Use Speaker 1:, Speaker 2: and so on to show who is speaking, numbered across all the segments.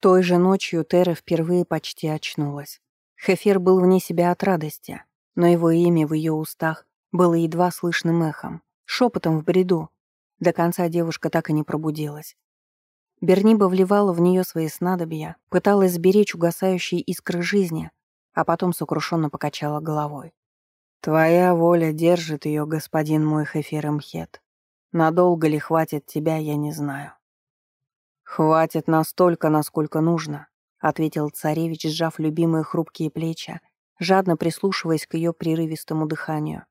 Speaker 1: Той же ночью Тера впервые почти очнулась. Хефер был вне себя от радости, но его имя в ее устах было едва слышным эхом, шепотом в бреду. До конца девушка так и не пробудилась. Берниба вливала в нее свои снадобья, пыталась сберечь угасающие искры жизни, а потом сокрушенно покачала головой. «Твоя воля держит ее, господин мой Хефер Мхет. Надолго ли хватит тебя, я не знаю». «Хватит настолько, насколько нужно», — ответил царевич, сжав любимые хрупкие плечи, жадно прислушиваясь к ее прерывистому дыханию.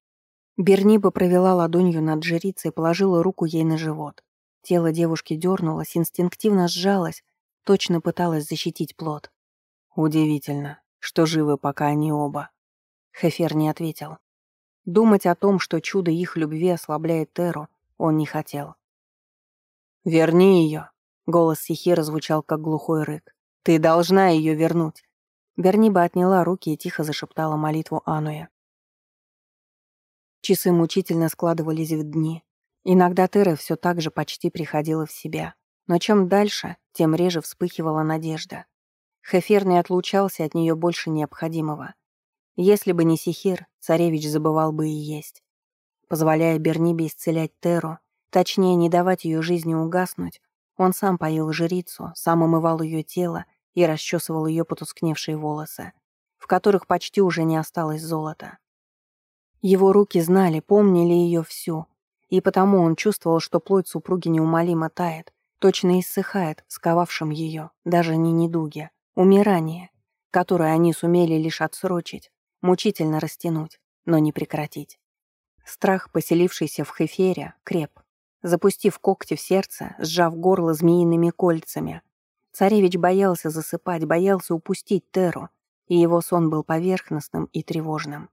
Speaker 1: Берниба провела ладонью над жрицей и положила руку ей на живот. Тело девушки дернулось, инстинктивно сжалось, точно пыталась защитить плод. «Удивительно, что живы пока они оба». Хефер не ответил. Думать о том, что чудо их любви ослабляет Теру, он не хотел. «Верни ее», Голос Сихира звучал, как глухой рык. «Ты должна ее вернуть!» Берниба отняла руки и тихо зашептала молитву Ануя. Часы мучительно складывались в дни. Иногда Тера все так же почти приходила в себя. Но чем дальше, тем реже вспыхивала надежда. Хефер не отлучался от нее больше необходимого. Если бы не Сихир, царевич забывал бы и есть. Позволяя Бернибе исцелять Теру, точнее, не давать ее жизни угаснуть, он сам поил жрицу, сам умывал ее тело и расчесывал ее потускневшие волосы, в которых почти уже не осталось золота. Его руки знали, помнили ее всю, и потому он чувствовал, что плоть супруги неумолимо тает, точно иссыхает, сковавшим ее, даже не недуги, умирание, которое они сумели лишь отсрочить, мучительно растянуть, но не прекратить. Страх, поселившийся в Хефере, креп, запустив когти в сердце, сжав горло змеиными кольцами. Царевич боялся засыпать, боялся упустить Теру, и его сон был поверхностным и тревожным.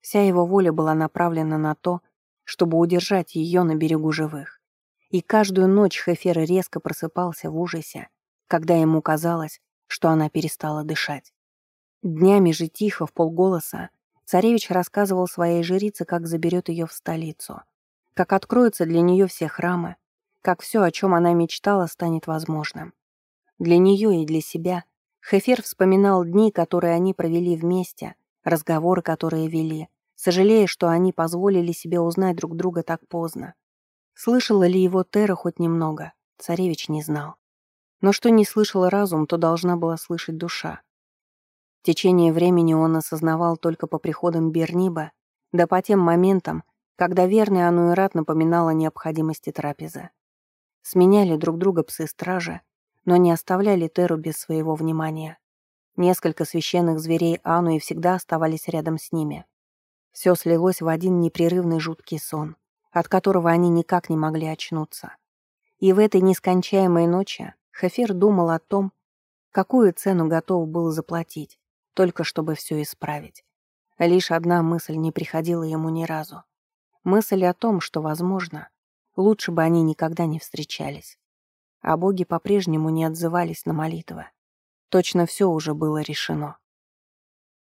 Speaker 1: Вся его воля была направлена на то, чтобы удержать ее на берегу живых. И каждую ночь Хефер резко просыпался в ужасе, когда ему казалось, что она перестала дышать. Днями же тихо, в полголоса, царевич рассказывал своей жрице, как заберет ее в столицу — как откроются для нее все храмы, как все, о чем она мечтала, станет возможным. Для нее и для себя Хефер вспоминал дни, которые они провели вместе, разговоры, которые вели, сожалея, что они позволили себе узнать друг друга так поздно. Слышала ли его Тера хоть немного, царевич не знал. Но что не слышал разум, то должна была слышать душа. В течение времени он осознавал только по приходам Берниба, да по тем моментам, когда верный Ануэрат напоминал о необходимости трапезы. Сменяли друг друга псы-стражи, но не оставляли Теру без своего внимания. Несколько священных зверей Ануи всегда оставались рядом с ними. Все слилось в один непрерывный жуткий сон, от которого они никак не могли очнуться. И в этой нескончаемой ночи Хефер думал о том, какую цену готов был заплатить, только чтобы все исправить. Лишь одна мысль не приходила ему ни разу. Мысль о том, что, возможно, лучше бы они никогда не встречались. А боги по-прежнему не отзывались на молитвы. Точно все уже было решено.